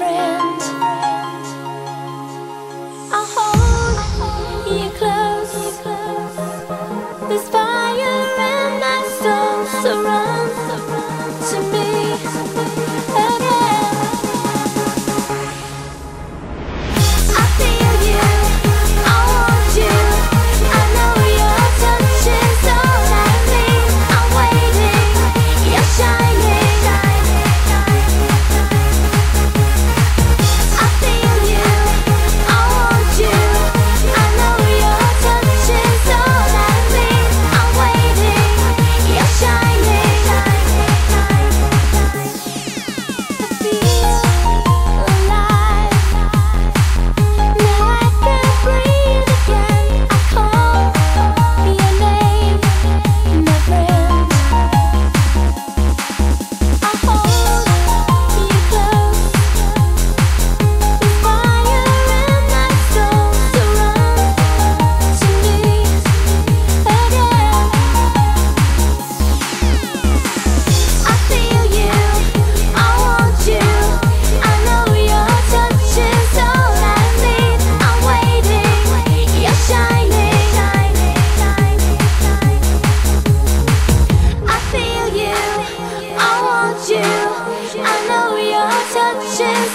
friend.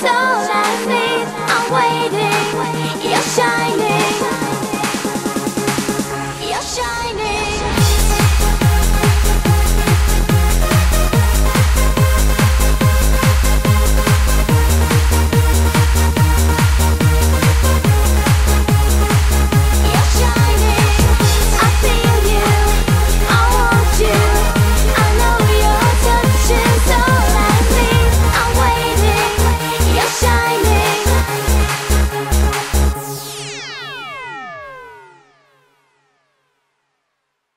so